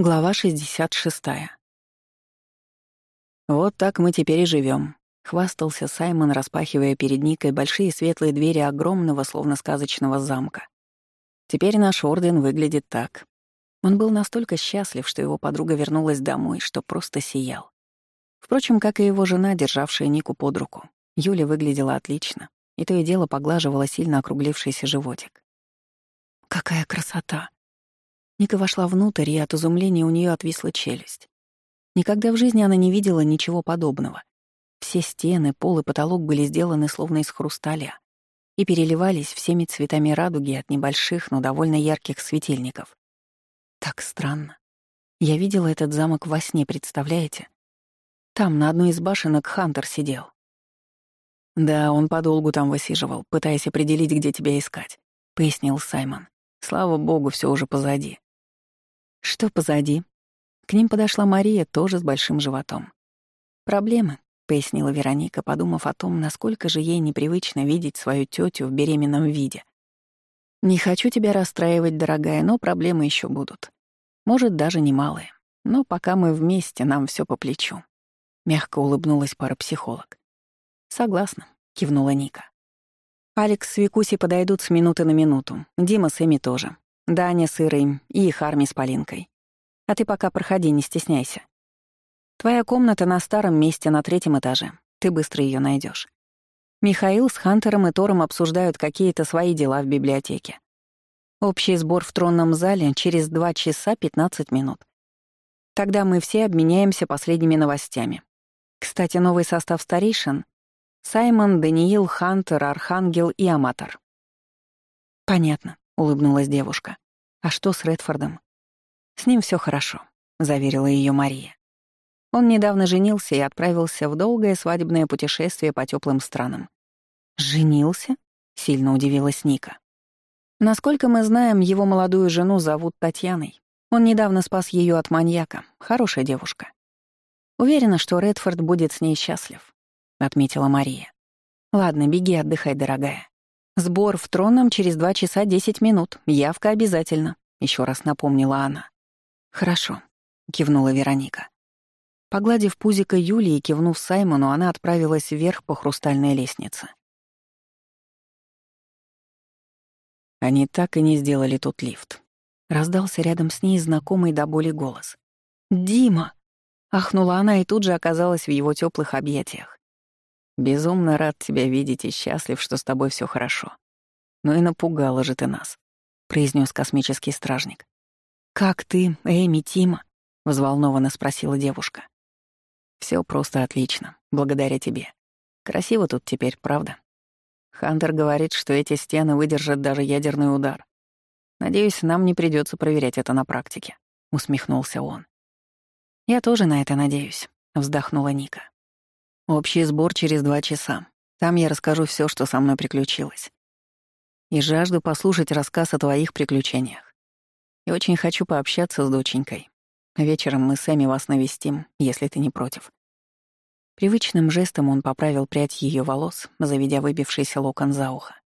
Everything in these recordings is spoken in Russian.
Глава 66. «Вот так мы теперь и живем, хвастался Саймон, распахивая перед Никой большие светлые двери огромного, словно сказочного замка. «Теперь наш орден выглядит так». Он был настолько счастлив, что его подруга вернулась домой, что просто сиял. Впрочем, как и его жена, державшая Нику под руку. Юля выглядела отлично, и то и дело поглаживала сильно округлившийся животик. «Какая красота!» Ника вошла внутрь, и от изумления у нее отвисла челюсть. Никогда в жизни она не видела ничего подобного. Все стены, пол и потолок были сделаны словно из хрусталя и переливались всеми цветами радуги от небольших, но довольно ярких светильников. Так странно. Я видела этот замок во сне, представляете? Там на одной из башенок Хантер сидел. «Да, он подолгу там высиживал, пытаясь определить, где тебя искать», — пояснил Саймон. «Слава богу, все уже позади. Что позади? К ним подошла Мария, тоже с большим животом. «Проблемы», — пояснила Вероника, подумав о том, насколько же ей непривычно видеть свою тетю в беременном виде. «Не хочу тебя расстраивать, дорогая, но проблемы еще будут. Может, даже немалые. Но пока мы вместе, нам все по плечу». Мягко улыбнулась парапсихолог. «Согласна», — кивнула Ника. «Алекс с Викуси подойдут с минуты на минуту. Дима с Эми тоже. Даня с Ирой и их армией с Полинкой. А ты пока проходи, не стесняйся. Твоя комната на старом месте на третьем этаже. Ты быстро ее найдешь. Михаил с Хантером и Тором обсуждают какие-то свои дела в библиотеке. Общий сбор в тронном зале через 2 часа 15 минут. Тогда мы все обменяемся последними новостями. Кстати, новый состав старейшин — Саймон, Даниил, Хантер, Архангел и Аматор. Понятно улыбнулась девушка. А что с Редфордом? С ним все хорошо, заверила ее Мария. Он недавно женился и отправился в долгое свадебное путешествие по теплым странам. Женился? сильно удивилась Ника. Насколько мы знаем, его молодую жену зовут Татьяной. Он недавно спас ее от маньяка. Хорошая девушка. Уверена, что Редфорд будет с ней счастлив, отметила Мария. Ладно, беги отдыхай, дорогая. «Сбор в тронном через два часа десять минут. Явка обязательно», — еще раз напомнила она. «Хорошо», — кивнула Вероника. Погладив пузико Юлии и кивнув Саймону, она отправилась вверх по хрустальной лестнице. Они так и не сделали тут лифт. Раздался рядом с ней знакомый до боли голос. «Дима!» — ахнула она и тут же оказалась в его теплых объятиях. Безумно рад тебя видеть и счастлив, что с тобой все хорошо. Но и напугала же ты нас», — произнес космический стражник. «Как ты, Эми, Тима?» — взволнованно спросила девушка. Все просто отлично, благодаря тебе. Красиво тут теперь, правда? Хантер говорит, что эти стены выдержат даже ядерный удар. Надеюсь, нам не придется проверять это на практике», — усмехнулся он. «Я тоже на это надеюсь», — вздохнула Ника. Общий сбор через два часа. Там я расскажу все, что со мной приключилось. И жажду послушать рассказ о твоих приключениях. И очень хочу пообщаться с доченькой. Вечером мы с Эми вас навестим, если ты не против». Привычным жестом он поправил прядь ее волос, заведя выбившийся локон за ухо.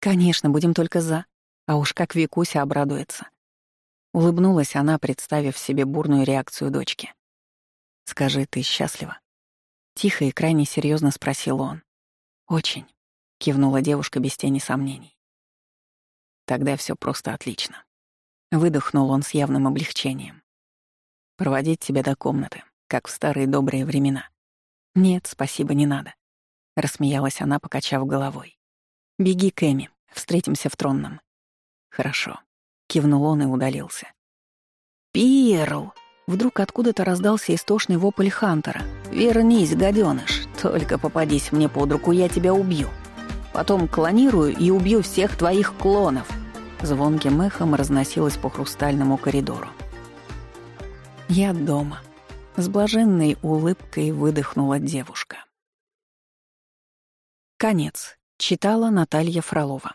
«Конечно, будем только за. А уж как Викуся обрадуется». Улыбнулась она, представив себе бурную реакцию дочки. «Скажи, ты счастлива?» Тихо и крайне серьезно спросил он. «Очень», — кивнула девушка без тени сомнений. «Тогда все просто отлично». Выдохнул он с явным облегчением. «Проводить тебя до комнаты, как в старые добрые времена». «Нет, спасибо, не надо», — рассмеялась она, покачав головой. «Беги к Эми, встретимся в тронном». «Хорошо», — кивнул он и удалился. «Пирл!» Вдруг откуда-то раздался истошный вопль Хантера. «Вернись, гаденыш! Только попадись мне под руку, я тебя убью! Потом клонирую и убью всех твоих клонов!» Звонким эхом разносилось по хрустальному коридору. «Я дома», — с блаженной улыбкой выдохнула девушка. Конец. Читала Наталья Фролова.